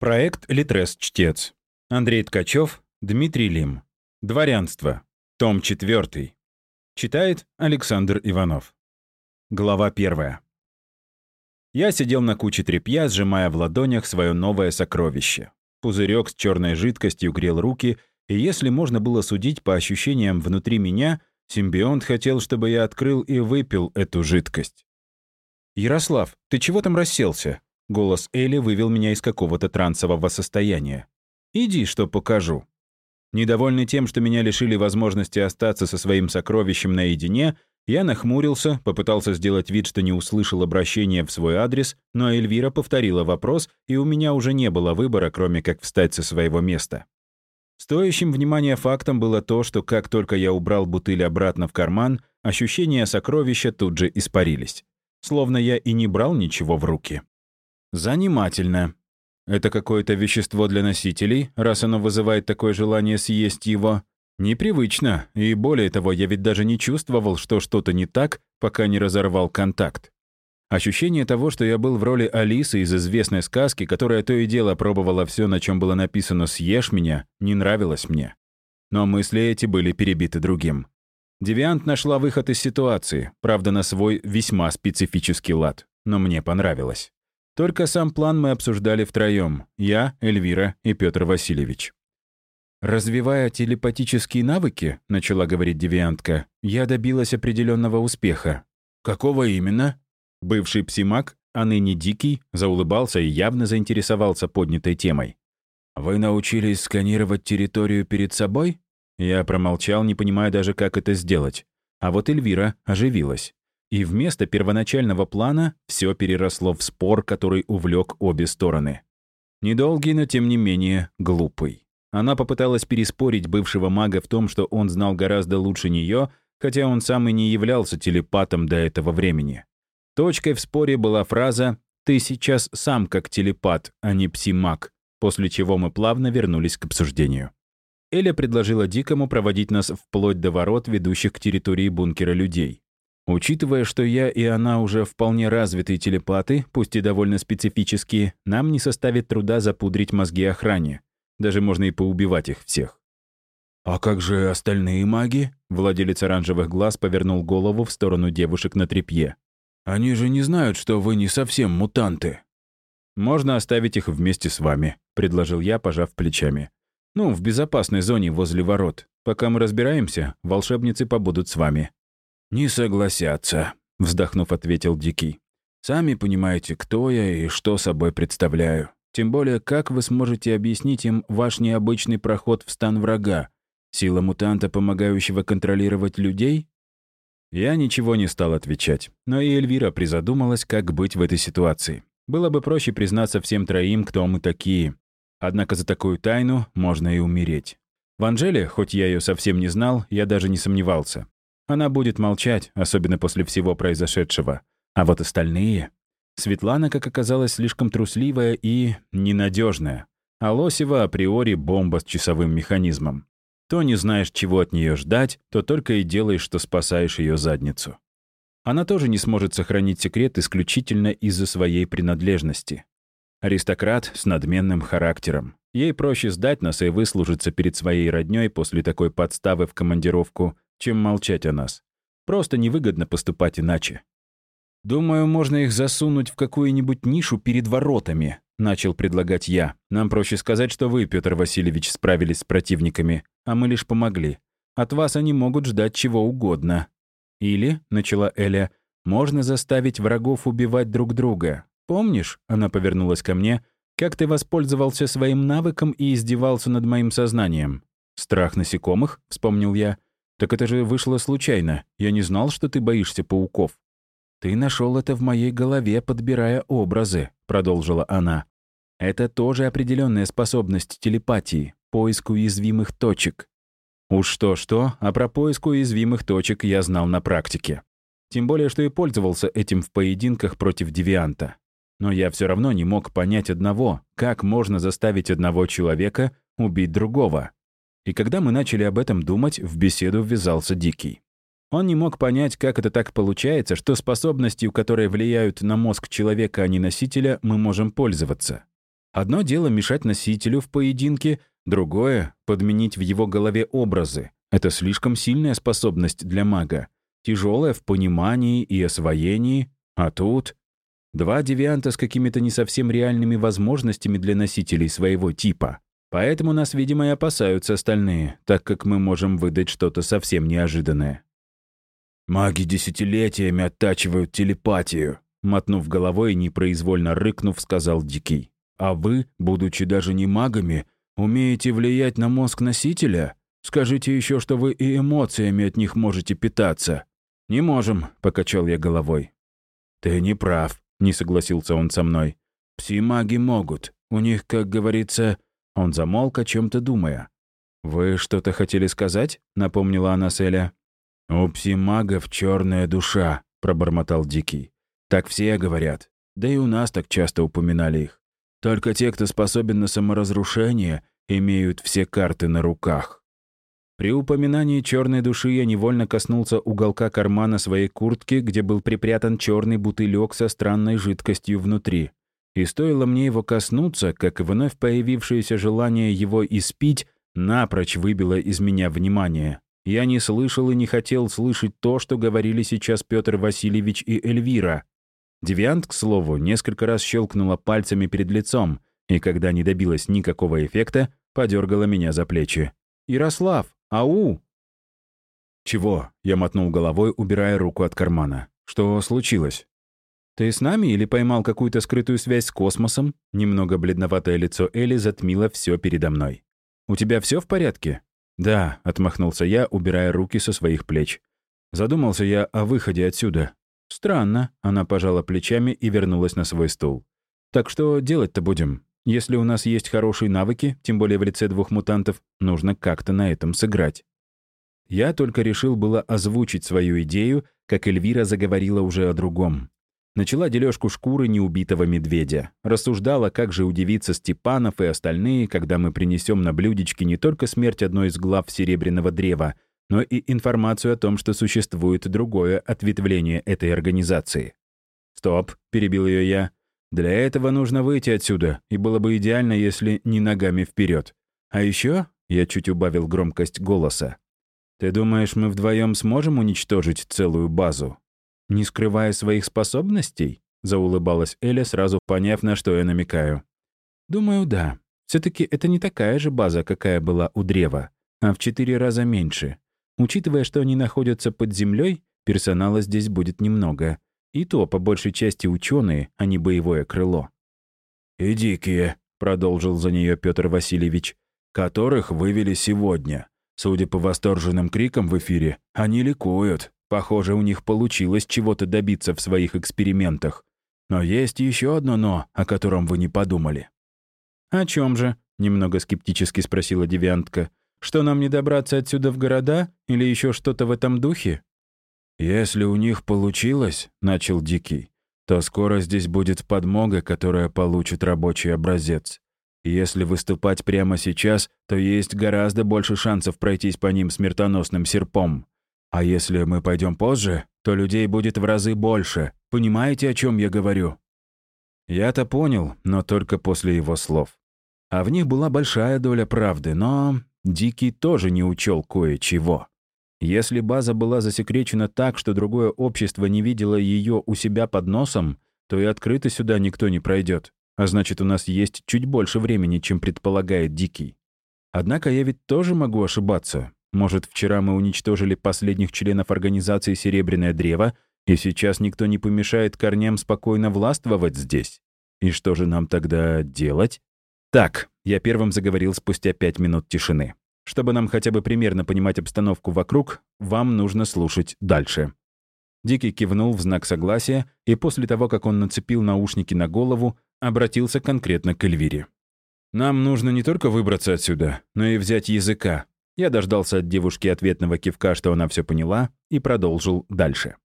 Проект «Литрес-чтец». Андрей Ткачев, Дмитрий Лим. Дворянство. Том 4. Читает Александр Иванов. Глава 1. Я сидел на куче тряпья, сжимая в ладонях свое новое сокровище. Пузырек с черной жидкостью грел руки, и если можно было судить по ощущениям внутри меня, симбионт хотел, чтобы я открыл и выпил эту жидкость. «Ярослав, ты чего там расселся?» Голос Эли вывел меня из какого-то трансового состояния. «Иди, что покажу». Недовольный тем, что меня лишили возможности остаться со своим сокровищем наедине, я нахмурился, попытался сделать вид, что не услышал обращения в свой адрес, но Эльвира повторила вопрос, и у меня уже не было выбора, кроме как встать со своего места. Стоящим внимания фактом было то, что как только я убрал бутыль обратно в карман, ощущения сокровища тут же испарились. Словно я и не брал ничего в руки. Занимательно. Это какое-то вещество для носителей, раз оно вызывает такое желание съесть его. Непривычно, и более того, я ведь даже не чувствовал, что что-то не так, пока не разорвал контакт. Ощущение того, что я был в роли Алисы из известной сказки, которая то и дело пробовала все, на чем было написано «съешь меня», не нравилось мне. Но мысли эти были перебиты другим. Девиант нашла выход из ситуации, правда, на свой весьма специфический лад, но мне понравилось. Только сам план мы обсуждали втроем. Я, Эльвира и Петр Васильевич. «Развивая телепатические навыки», — начала говорить девиантка, «я добилась определенного успеха». «Какого именно?» Бывший псимак, а ныне дикий, заулыбался и явно заинтересовался поднятой темой. «Вы научились сканировать территорию перед собой?» Я промолчал, не понимая даже, как это сделать. А вот Эльвира оживилась. И вместо первоначального плана все переросло в спор, который увлек обе стороны. Недолгий, но тем не менее глупый. Она попыталась переспорить бывшего мага в том, что он знал гораздо лучше нее, хотя он сам и не являлся телепатом до этого времени. Точкой в споре была фраза «Ты сейчас сам как телепат, а не пси-маг», после чего мы плавно вернулись к обсуждению. Эля предложила Дикому проводить нас вплоть до ворот, ведущих к территории бункера людей. Учитывая, что я и она уже вполне развитые телепаты, пусть и довольно специфические, нам не составит труда запудрить мозги охране. Даже можно и поубивать их всех. «А как же остальные маги?» Владелец оранжевых глаз повернул голову в сторону девушек на тряпье. «Они же не знают, что вы не совсем мутанты». «Можно оставить их вместе с вами», — предложил я, пожав плечами. «Ну, в безопасной зоне возле ворот. Пока мы разбираемся, волшебницы побудут с вами». «Не согласятся», — вздохнув, ответил Дикий. «Сами понимаете, кто я и что собой представляю. Тем более, как вы сможете объяснить им ваш необычный проход в стан врага? Сила мутанта, помогающего контролировать людей?» Я ничего не стал отвечать, но и Эльвира призадумалась, как быть в этой ситуации. Было бы проще признаться всем троим, кто мы такие. Однако за такую тайну можно и умереть. В Анжеле, хоть я ее совсем не знал, я даже не сомневался. Она будет молчать, особенно после всего произошедшего. А вот остальные... Светлана, как оказалось, слишком трусливая и ненадежная. А Лосева априори бомба с часовым механизмом. То не знаешь, чего от нее ждать, то только и делаешь, что спасаешь ее задницу. Она тоже не сможет сохранить секрет исключительно из-за своей принадлежности. Аристократ с надменным характером. Ей проще сдать нас и выслужиться перед своей роднёй после такой подставы в командировку, чем молчать о нас. Просто невыгодно поступать иначе. «Думаю, можно их засунуть в какую-нибудь нишу перед воротами», — начал предлагать я. «Нам проще сказать, что вы, Петр Васильевич, справились с противниками, а мы лишь помогли. От вас они могут ждать чего угодно». «Или», — начала Эля, — «можно заставить врагов убивать друг друга. Помнишь?» — она повернулась ко мне. «Как ты воспользовался своим навыком и издевался над моим сознанием?» «Страх насекомых?» — вспомнил я. «Так это же вышло случайно. Я не знал, что ты боишься пауков». «Ты нашел это в моей голове, подбирая образы», — продолжила она. «Это тоже определенная способность телепатии, поиск уязвимых точек». Уж что-что, а про поиск уязвимых точек я знал на практике. Тем более, что и пользовался этим в поединках против девианта. Но я все равно не мог понять одного, как можно заставить одного человека убить другого. И когда мы начали об этом думать, в беседу ввязался Дикий. Он не мог понять, как это так получается, что способностью, которые влияют на мозг человека, а не носителя, мы можем пользоваться. Одно дело мешать носителю в поединке, другое — подменить в его голове образы. Это слишком сильная способность для мага. Тяжелая в понимании и освоении. А тут... Два девианта с какими-то не совсем реальными возможностями для носителей своего типа. Поэтому нас, видимо, и опасаются остальные, так как мы можем выдать что-то совсем неожиданное. «Маги десятилетиями оттачивают телепатию», мотнув головой и непроизвольно рыкнув, сказал Дикий. «А вы, будучи даже не магами, умеете влиять на мозг носителя? Скажите еще, что вы и эмоциями от них можете питаться». «Не можем», — покачал я головой. «Ты не прав», — не согласился он со мной. «Пси-маги могут. У них, как говорится...» Он замолк, о чем то думая. «Вы что-то хотели сказать?» — напомнила она Селя. «У пси-магов черная душа», — пробормотал Дикий. «Так все говорят. Да и у нас так часто упоминали их. Только те, кто способен на саморазрушение, имеют все карты на руках». При упоминании черной души я невольно коснулся уголка кармана своей куртки, где был припрятан черный бутылек со странной жидкостью внутри. И стоило мне его коснуться, как вновь появившееся желание его испить напрочь выбило из меня внимание. Я не слышал и не хотел слышать то, что говорили сейчас Петр Васильевич и Эльвира. Девиант, к слову, несколько раз щелкнула пальцами перед лицом, и когда не добилась никакого эффекта, подергала меня за плечи. «Ярослав, ау!» «Чего?» — я мотнул головой, убирая руку от кармана. «Что случилось?» «Ты с нами или поймал какую-то скрытую связь с космосом?» Немного бледноватое лицо Эли затмило все передо мной. «У тебя все в порядке?» «Да», — отмахнулся я, убирая руки со своих плеч. Задумался я о выходе отсюда. «Странно», — она пожала плечами и вернулась на свой стул. «Так что делать-то будем? Если у нас есть хорошие навыки, тем более в лице двух мутантов, нужно как-то на этом сыграть. Я только решил было озвучить свою идею, как Эльвира заговорила уже о другом. Начала дележку шкуры неубитого медведя. Рассуждала, как же удивиться Степанов и остальные, когда мы принесем на блюдечке не только смерть одной из глав Серебряного древа, но и информацию о том, что существует другое ответвление этой организации. «Стоп», — перебил ее я. Для этого нужно выйти отсюда, и было бы идеально, если не ногами вперед. А еще я чуть убавил громкость голоса. Ты думаешь, мы вдвоем сможем уничтожить целую базу? Не скрывая своих способностей? Заулыбалась Эля, сразу поняв, на что я намекаю. Думаю, да. все таки это не такая же база, какая была у древа, а в четыре раза меньше. Учитывая, что они находятся под землей, персонала здесь будет немного. И то, по большей части, ученые, а не боевое крыло. «И дикие», — продолжил за нее Петр Васильевич, «которых вывели сегодня. Судя по восторженным крикам в эфире, они ликуют. Похоже, у них получилось чего-то добиться в своих экспериментах. Но есть еще одно «но», о котором вы не подумали». «О чем же?» — немного скептически спросила девиантка. «Что нам не добраться отсюда в города? Или еще что-то в этом духе?» «Если у них получилось, — начал Дикий, — то скоро здесь будет подмога, которая получит рабочий образец. Если выступать прямо сейчас, то есть гораздо больше шансов пройтись по ним смертоносным серпом. А если мы пойдем позже, то людей будет в разы больше. Понимаете, о чем я говорю?» Я-то понял, но только после его слов. А в них была большая доля правды, но Дикий тоже не учел кое-чего. Если база была засекречена так, что другое общество не видело ее у себя под носом, то и открыто сюда никто не пройдет. А значит, у нас есть чуть больше времени, чем предполагает Дикий. Однако я ведь тоже могу ошибаться. Может, вчера мы уничтожили последних членов организации «Серебряное древо», и сейчас никто не помешает корням спокойно властвовать здесь? И что же нам тогда делать? Так, я первым заговорил спустя пять минут тишины. Чтобы нам хотя бы примерно понимать обстановку вокруг, вам нужно слушать дальше». Дикий кивнул в знак согласия, и после того, как он нацепил наушники на голову, обратился конкретно к Эльвире. «Нам нужно не только выбраться отсюда, но и взять языка». Я дождался от девушки ответного кивка, что она все поняла, и продолжил дальше.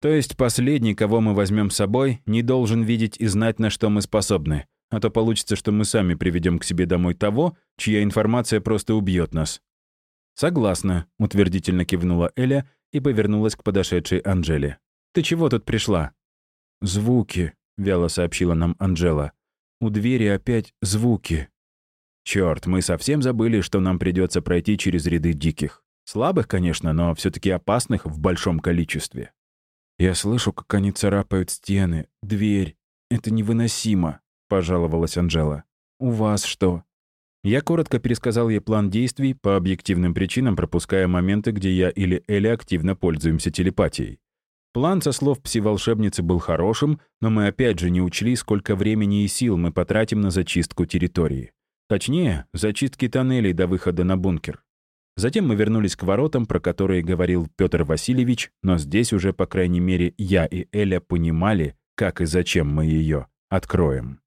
«То есть последний, кого мы возьмем с собой, не должен видеть и знать, на что мы способны, а то получится, что мы сами приведем к себе домой того, чья информация просто убьет нас». «Согласна», — утвердительно кивнула Эля и повернулась к подошедшей Анжеле. «Ты чего тут пришла?» «Звуки», — вяло сообщила нам Анжела. У двери опять звуки. Черт, мы совсем забыли, что нам придется пройти через ряды диких. Слабых, конечно, но все таки опасных в большом количестве. Я слышу, как они царапают стены, дверь. Это невыносимо, пожаловалась Анжела. У вас что? Я коротко пересказал ей план действий, по объективным причинам пропуская моменты, где я или Эля активно пользуемся телепатией. План, со слов пси-волшебницы, был хорошим, но мы опять же не учли, сколько времени и сил мы потратим на зачистку территории. Точнее, зачистки тоннелей до выхода на бункер. Затем мы вернулись к воротам, про которые говорил Петр Васильевич, но здесь уже, по крайней мере, я и Эля понимали, как и зачем мы ее откроем.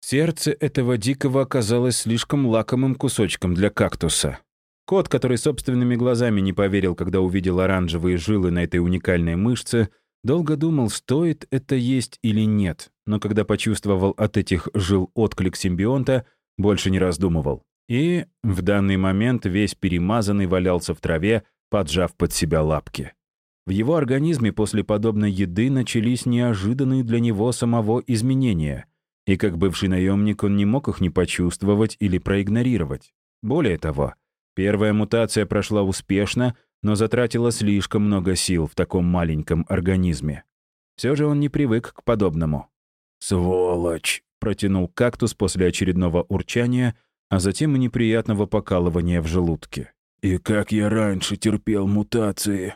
Сердце этого дикого оказалось слишком лакомым кусочком для кактуса. Кот, который собственными глазами не поверил, когда увидел оранжевые жилы на этой уникальной мышце, долго думал, стоит это есть или нет, но когда почувствовал от этих жил отклик симбионта, больше не раздумывал. И в данный момент весь перемазанный валялся в траве, поджав под себя лапки. В его организме после подобной еды начались неожиданные для него самого изменения — и как бывший наемник он не мог их не почувствовать или проигнорировать. Более того, первая мутация прошла успешно, но затратила слишком много сил в таком маленьком организме. Все же он не привык к подобному. «Сволочь!» — протянул кактус после очередного урчания, а затем и неприятного покалывания в желудке. «И как я раньше терпел мутации!»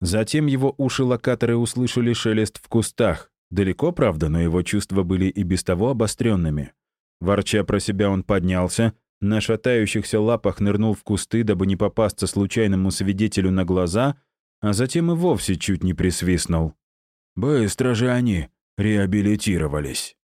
Затем его уши-локаторы услышали шелест в кустах, Далеко, правда, но его чувства были и без того обостренными. Ворча про себя, он поднялся, на шатающихся лапах нырнул в кусты, дабы не попасться случайному свидетелю на глаза, а затем и вовсе чуть не присвистнул. «Быстро же они реабилитировались».